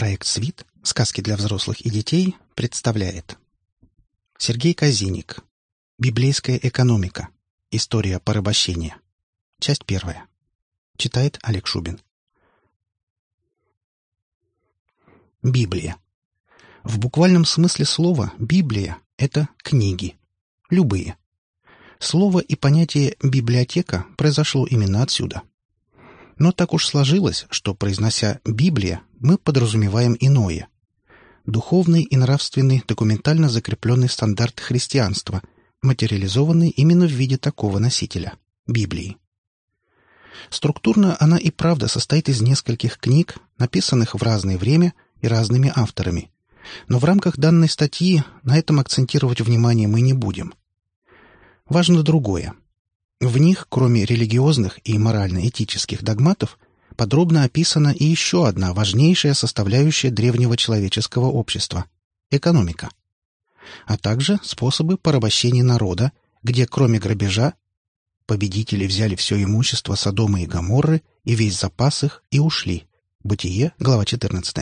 Проект «Свит. Сказки для взрослых и детей» представляет Сергей Казиник. Библейская экономика. История порабощения. Часть первая. Читает Олег Шубин. Библия. В буквальном смысле слова «Библия» — это книги. Любые. Слово и понятие «библиотека» произошло именно отсюда. Но так уж сложилось, что, произнося «Библия», мы подразумеваем иное. Духовный и нравственный документально закрепленный стандарт христианства, материализованный именно в виде такого носителя – Библии. Структурно она и правда состоит из нескольких книг, написанных в разное время и разными авторами. Но в рамках данной статьи на этом акцентировать внимание мы не будем. Важно другое. В них, кроме религиозных и морально-этических догматов, подробно описана и еще одна важнейшая составляющая древнего человеческого общества – экономика. А также способы порабощения народа, где кроме грабежа победители взяли все имущество Содома и Гоморры и весь запас их и ушли. Бытие, глава 14.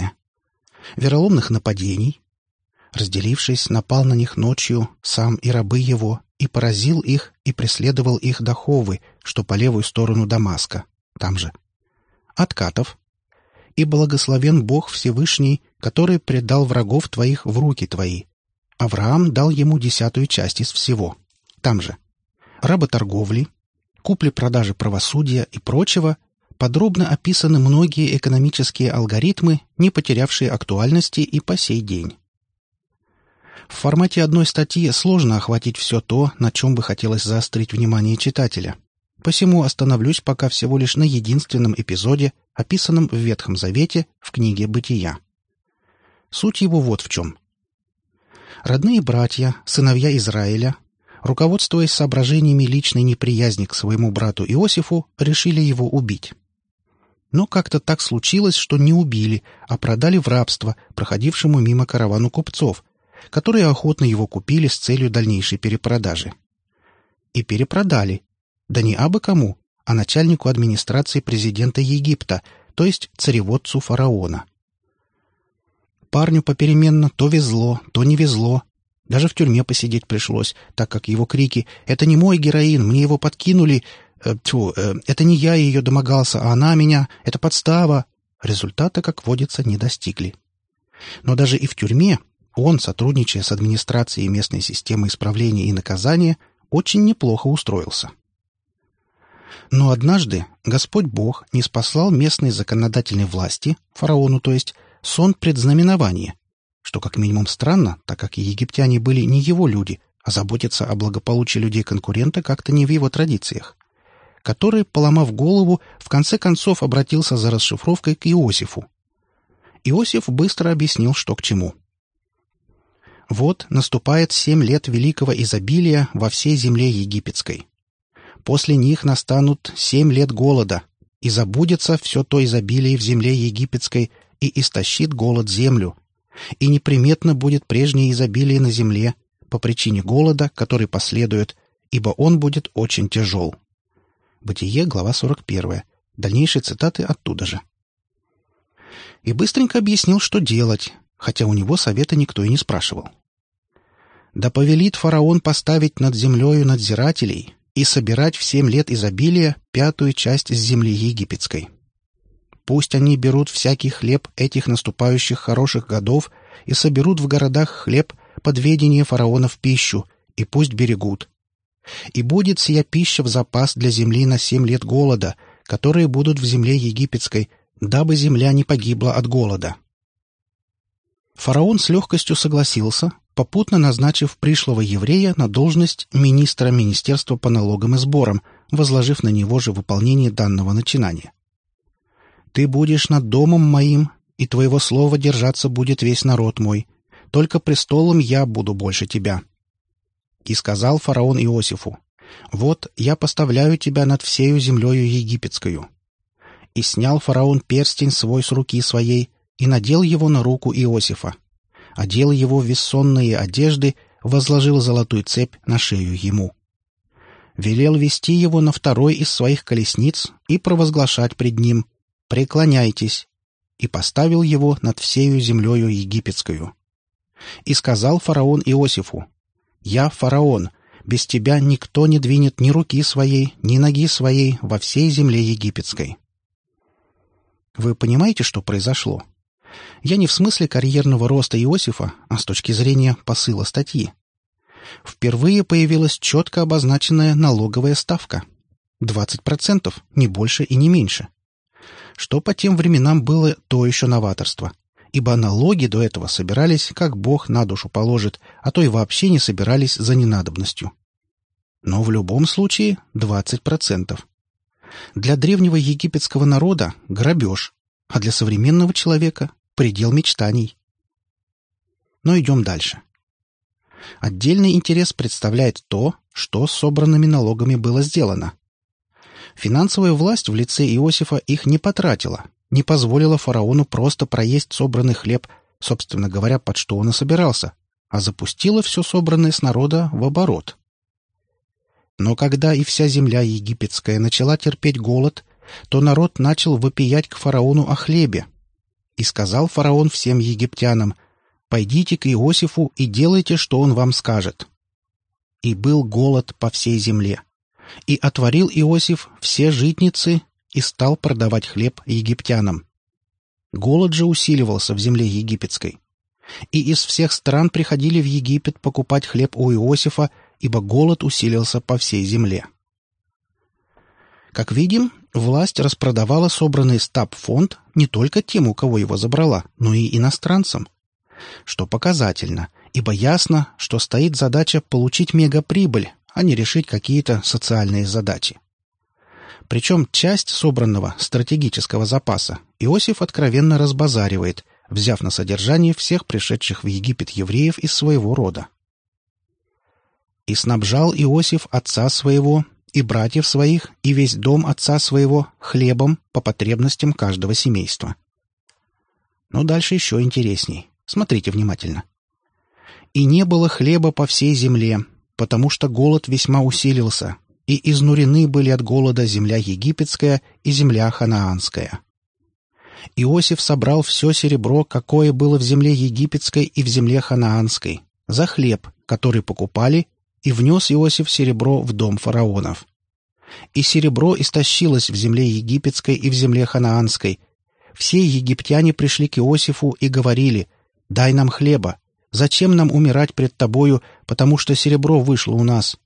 Вероломных нападений. Разделившись, напал на них ночью сам и рабы его, и поразил их, и преследовал их до Ховы, что по левую сторону Дамаска, там же. Откатов. И благословен Бог Всевышний, который предал врагов твоих в руки твои. Авраам дал ему десятую часть из всего, там же. Работорговли, купли-продажи правосудия и прочего подробно описаны многие экономические алгоритмы, не потерявшие актуальности и по сей день. В формате одной статьи сложно охватить все то, на чем бы хотелось заострить внимание читателя. Посему остановлюсь пока всего лишь на единственном эпизоде, описанном в Ветхом Завете в книге «Бытия». Суть его вот в чем. Родные братья, сыновья Израиля, руководствуясь соображениями личной неприязни к своему брату Иосифу, решили его убить. Но как-то так случилось, что не убили, а продали в рабство проходившему мимо каравану купцов, которые охотно его купили с целью дальнейшей перепродажи. И перепродали. Да не абы кому, а начальнику администрации президента Египта, то есть цареводцу фараона. Парню попеременно то везло, то не везло. Даже в тюрьме посидеть пришлось, так как его крики «Это не мой героин, мне его подкинули!» э, Тьфу, э, «Это не я ее домогался, а она меня! Это подстава!» Результата, как водится, не достигли. Но даже и в тюрьме он, сотрудничая с администрацией местной системы исправления и наказания, очень неплохо устроился. Но однажды Господь Бог не спаслал местной законодательной власти, фараону то есть, сон предзнаменования, что как минимум странно, так как египтяне были не его люди, а заботиться о благополучии людей-конкурента как-то не в его традициях, который, поломав голову, в конце концов обратился за расшифровкой к Иосифу. Иосиф быстро объяснил, что к чему — вот наступает семь лет великого изобилия во всей земле египетской. После них настанут семь лет голода, и забудется все то изобилие в земле египетской, и истощит голод землю. И неприметно будет прежнее изобилие на земле по причине голода, который последует, ибо он будет очень тяжел. Бытие, глава 41. Дальнейшие цитаты оттуда же. И быстренько объяснил, что делать, хотя у него совета никто и не спрашивал. «Да повелит фараон поставить над землею надзирателей и собирать в семь лет изобилия пятую часть с земли египетской. Пусть они берут всякий хлеб этих наступающих хороших годов и соберут в городах хлеб под ведение фараона в пищу, и пусть берегут. И будет сия пища в запас для земли на семь лет голода, которые будут в земле египетской, дабы земля не погибла от голода». Фараон с легкостью согласился, попутно назначив пришлого еврея на должность министра Министерства по налогам и сборам, возложив на него же выполнение данного начинания. «Ты будешь над домом моим, и твоего слова держаться будет весь народ мой. Только престолом я буду больше тебя». И сказал фараон Иосифу, «Вот я поставляю тебя над всею землею египетскую». И снял фараон перстень свой с руки своей, и надел его на руку Иосифа. Одел его в вессонные одежды, возложил золотую цепь на шею ему. Велел вести его на второй из своих колесниц и провозглашать пред ним «Преклоняйтесь!» и поставил его над всею землею египетскую. И сказал фараон Иосифу, «Я фараон, без тебя никто не двинет ни руки своей, ни ноги своей во всей земле египетской». Вы понимаете, что произошло? Я не в смысле карьерного роста Иосифа, а с точки зрения посыла статьи. Впервые появилась четко обозначенная налоговая ставка. 20%, не больше и не меньше. Что по тем временам было то еще новаторство, ибо налоги до этого собирались, как Бог на душу положит, а то и вообще не собирались за ненадобностью. Но в любом случае 20%. Для древнего египетского народа – грабеж, а для современного человека – предел мечтаний. Но идем дальше. Отдельный интерес представляет то, что с собранными налогами было сделано. Финансовая власть в лице Иосифа их не потратила, не позволила фараону просто проесть собранный хлеб, собственно говоря, под что он и собирался, а запустила все собранное с народа в оборот. Но когда и вся земля египетская начала терпеть голод, то народ начал вопиять к фараону о хлебе. И сказал фараон всем египтянам, «Пойдите к Иосифу и делайте, что он вам скажет». И был голод по всей земле. И отворил Иосиф все житницы и стал продавать хлеб египтянам. Голод же усиливался в земле египетской. И из всех стран приходили в Египет покупать хлеб у Иосифа, ибо голод усилился по всей земле. Как видим, власть распродавала собранный стаб-фонд не только тем, у кого его забрала, но и иностранцам. Что показательно, ибо ясно, что стоит задача получить мегаприбыль, а не решить какие-то социальные задачи. Причем часть собранного стратегического запаса Иосиф откровенно разбазаривает, взяв на содержание всех пришедших в Египет евреев из своего рода. «И снабжал Иосиф отца своего и братьев своих, и весь дом отца своего хлебом по потребностям каждого семейства». Но дальше еще интересней. Смотрите внимательно. «И не было хлеба по всей земле, потому что голод весьма усилился, и изнурены были от голода земля египетская и земля ханаанская. Иосиф собрал все серебро, какое было в земле египетской и в земле ханаанской, за хлеб, который покупали, и внес Иосиф серебро в дом фараонов. И серебро истощилось в земле египетской и в земле ханаанской. Все египтяне пришли к Иосифу и говорили, «Дай нам хлеба, зачем нам умирать пред тобою, потому что серебро вышло у нас?»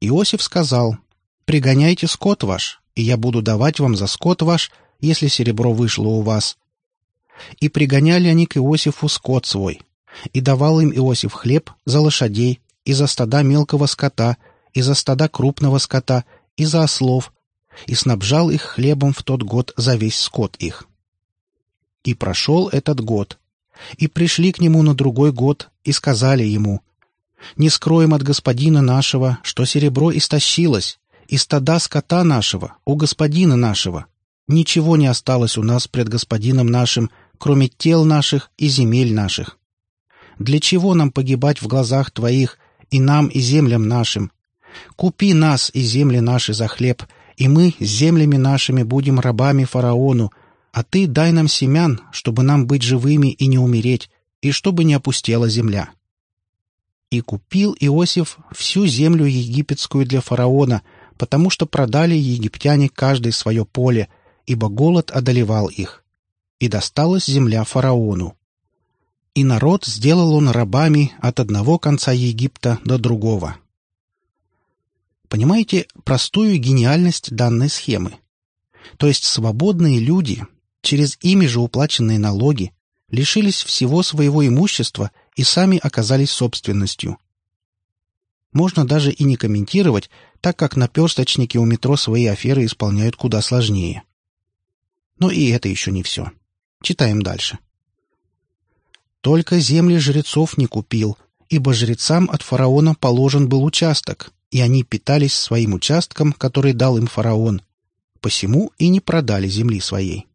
Иосиф сказал, «Пригоняйте скот ваш, и я буду давать вам за скот ваш, если серебро вышло у вас». И пригоняли они к Иосифу скот свой, и давал им Иосиф хлеб за лошадей, и за стада мелкого скота, и за стада крупного скота, и за ослов, и снабжал их хлебом в тот год за весь скот их. И прошел этот год, и пришли к нему на другой год, и сказали ему, не скроем от господина нашего, что серебро истощилось, и стада скота нашего у господина нашего. Ничего не осталось у нас пред господином нашим, кроме тел наших и земель наших. Для чего нам погибать в глазах твоих, и нам, и землям нашим? Купи нас и земли наши за хлеб, и мы с землями нашими будем рабами фараону, а ты дай нам семян, чтобы нам быть живыми и не умереть, и чтобы не опустела земля. И купил Иосиф всю землю египетскую для фараона, потому что продали египтяне каждое свое поле, ибо голод одолевал их. И досталась земля фараону. И народ сделал он рабами от одного конца Египта до другого. Понимаете простую гениальность данной схемы? То есть свободные люди, через ими же уплаченные налоги, лишились всего своего имущества и сами оказались собственностью. Можно даже и не комментировать, так как наперсточники у метро свои аферы исполняют куда сложнее. Но и это еще не все. Читаем дальше. «Только земли жрецов не купил, ибо жрецам от фараона положен был участок, и они питались своим участком, который дал им фараон. Посему и не продали земли своей».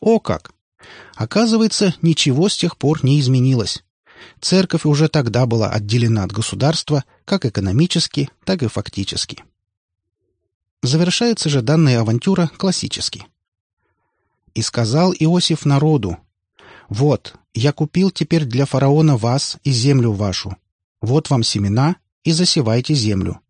О как! Оказывается, ничего с тех пор не изменилось. Церковь уже тогда была отделена от государства как экономически, так и фактически. Завершается же данная авантюра классически. И сказал Иосиф народу, «Вот, я купил теперь для фараона вас и землю вашу. Вот вам семена, и засевайте землю.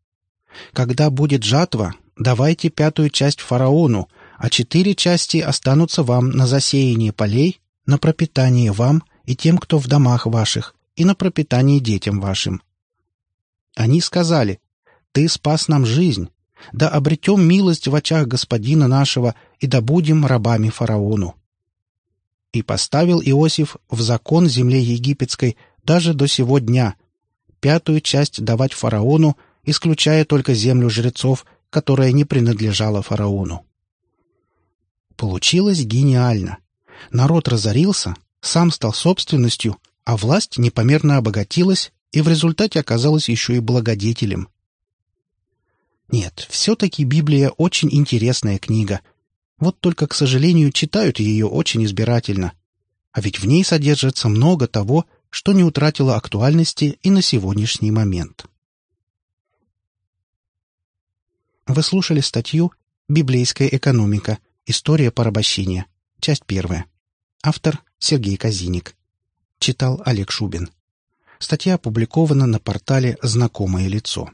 Когда будет жатва, давайте пятую часть фараону, а четыре части останутся вам на засеяние полей, на пропитание вам и тем, кто в домах ваших, и на пропитание детям вашим. Они сказали, «Ты спас нам жизнь, да обретем милость в очах господина нашего, и да будем рабами фараону». И поставил Иосиф в закон земле египетской даже до сего дня, пятую часть давать фараону, исключая только землю жрецов, которая не принадлежала фараону. Получилось гениально. Народ разорился, сам стал собственностью, а власть непомерно обогатилась и в результате оказалась еще и благодетелем. Нет, все-таки Библия очень интересная книга. Вот только, к сожалению, читают ее очень избирательно. А ведь в ней содержится много того, что не утратило актуальности и на сегодняшний момент. Вы слушали статью «Библейская экономика. История порабощения». Часть первая. Автор Сергей Казиник. Читал Олег Шубин. Статья опубликована на портале «Знакомое лицо».